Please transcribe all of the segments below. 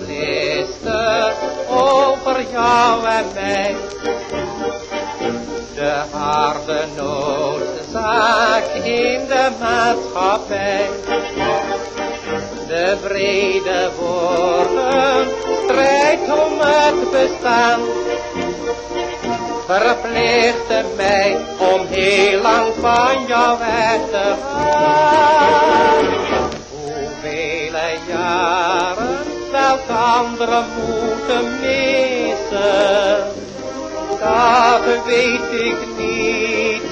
Besliste over jou en mij. De harde noodzaak in de maatschappij. De brede woorden, strijd om het bestaan. Verplichten mij om heel lang van jou weg te gaan. Elkander moeten missen. Dat weet ik niet,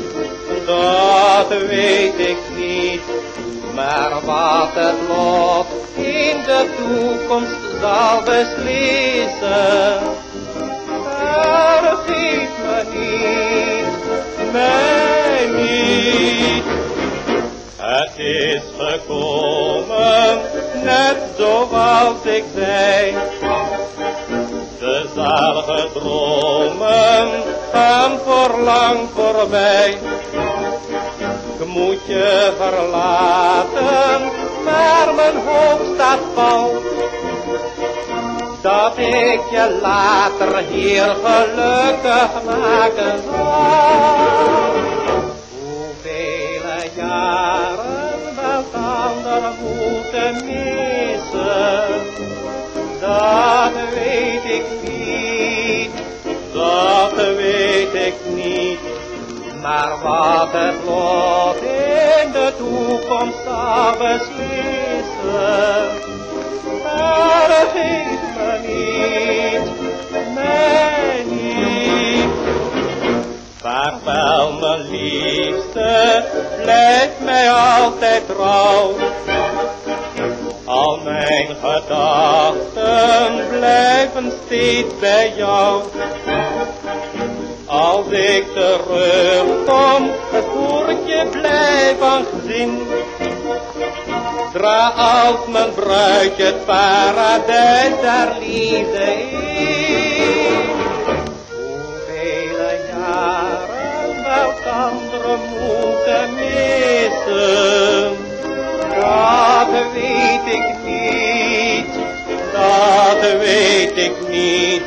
dat weet ik niet. Maar wat het lot in de toekomst zal beslissen. Vergeet me niet, mij niet. Het is gekomen, net zoals ik zei. De zalige dromen gaan voor lang voorbij. Ik moet je verlaten, maar mijn hoofd staat vast. Dat ik je later hier gelukkig maken zal. Hoeveel jaren elkander moeten missen. Dat weet ik niet, dat weet ik niet. Maar wat het lot in de toekomst zal beslissen, vergeet me niet, mij niet. Vaarwel mijn liefste, blijf mij altijd trouw. Al mijn gedachten blijven steeds bij jou. Als ik terugkom, het voertje blijf aan gezin. Dra als mijn bruidje het paradijs daar liefde in. Hoeveel jaren elkander moeten missen. Dat weet ik niet, dat weet ik niet.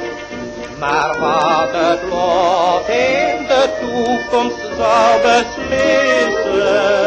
Maar wat het lot in de toekomst zal beslissen.